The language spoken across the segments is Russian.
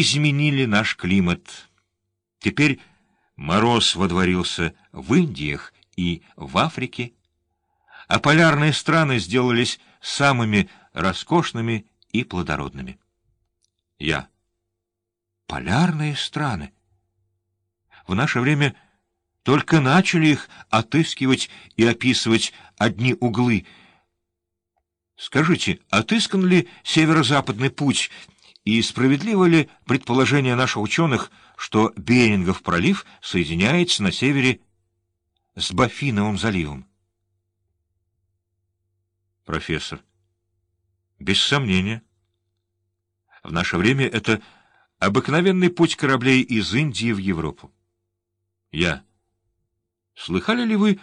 изменили наш климат. Теперь мороз водворился в Индиях и в Африке, а полярные страны сделались самыми роскошными и плодородными. Я. Полярные страны. В наше время только начали их отыскивать и описывать одни углы. Скажите, отыскан ли северо-западный путь, и справедливо ли предположение наших ученых, что Берингов пролив соединяется на севере с Бафиновым заливом? Профессор. Без сомнения. В наше время это обыкновенный путь кораблей из Индии в Европу. Я. Слыхали ли вы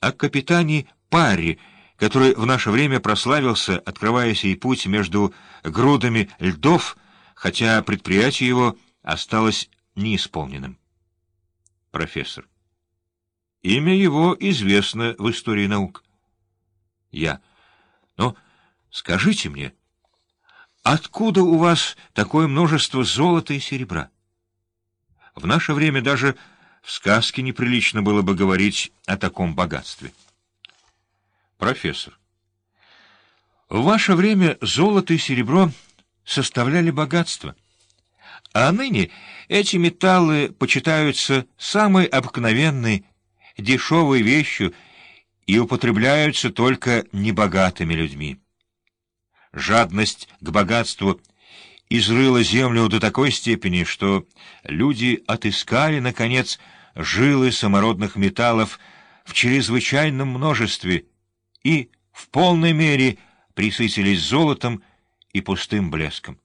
о капитане Парри, который в наше время прославился, открывая сей путь между грудами льдов, хотя предприятие его осталось неисполненным? Профессор. Имя его известно в истории наук. Я. Но скажите мне, откуда у вас такое множество золота и серебра? В наше время даже в сказке неприлично было бы говорить о таком богатстве. Профессор. В ваше время золото и серебро составляли богатство, а ныне эти металлы почитаются самой обыкновенной, дешевой вещью и употребляются только небогатыми людьми. Жадность к богатству изрыла землю до такой степени, что люди отыскали, наконец, жилы самородных металлов в чрезвычайном множестве и в полной мере присытились золотом и пустым блеском.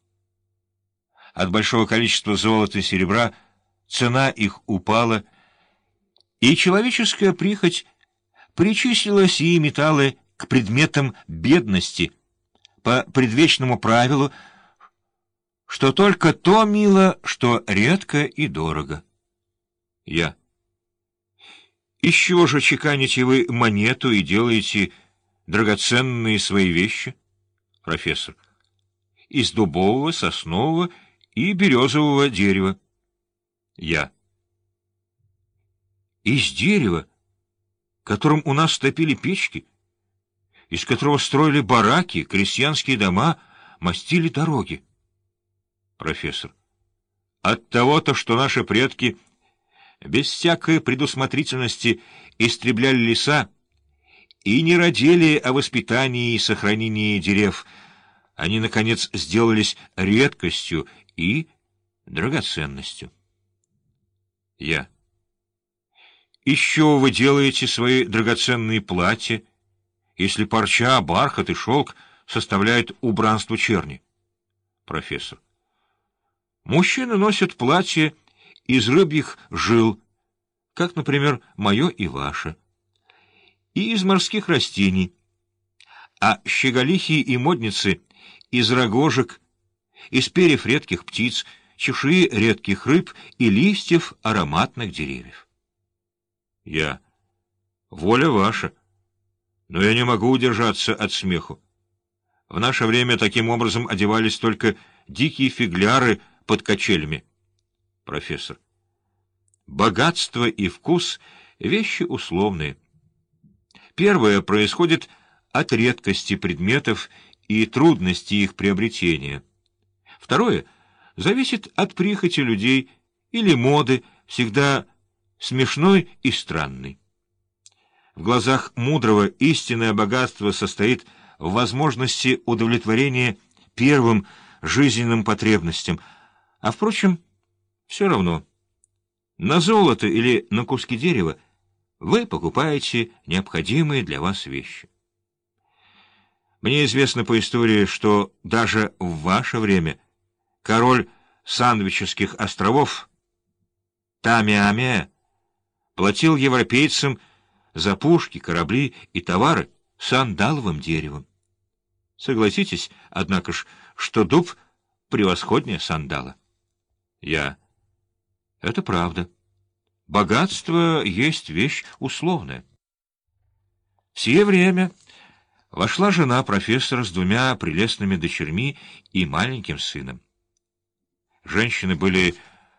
От большого количества золота и серебра цена их упала, и человеческая прихоть причислила сии металлы к предметам бедности по предвечному правилу, что только то мило, что редко и дорого. Я. Из чего же чеканите вы монету и делаете драгоценные свои вещи? Профессор. Из дубового, соснового и березового дерева. Я. Из дерева, которым у нас топили печки, из которого строили бараки, крестьянские дома, мастили дороги. Профессор. От того-то, что наши предки без всякой предусмотрительности истребляли леса и не родили о воспитании и сохранении дерев. Они, наконец, сделались редкостью и драгоценностью. Я. Чего вы делаете свои драгоценные платья, если парча, бархат и шелк составляют убранство черни? Профессор. Мужчины носят платья из рыбьих жил, как, например, мое и ваше, и из морских растений, а щеголихи и модницы из рогожек, из перьев редких птиц, чешуи редких рыб и листьев ароматных деревьев. Я. Воля ваша. Но я не могу удержаться от смеху. В наше время таким образом одевались только дикие фигляры под качелями профессор. Богатство и вкус — вещи условные. Первое происходит от редкости предметов и трудности их приобретения. Второе зависит от прихоти людей или моды, всегда смешной и странной. В глазах мудрого истинное богатство состоит в возможности удовлетворения первым жизненным потребностям, а, впрочем, все равно, на золото или на куски дерева вы покупаете необходимые для вас вещи. Мне известно по истории, что даже в ваше время король Сандвических островов Тамиаме платил европейцам за пушки, корабли и товары сандаловым деревом. Согласитесь, однако ж, что дуб превосходнее сандала. Я это правда. Богатство есть вещь условная. В сие время вошла жена профессора с двумя прелестными дочерьми и маленьким сыном. Женщины были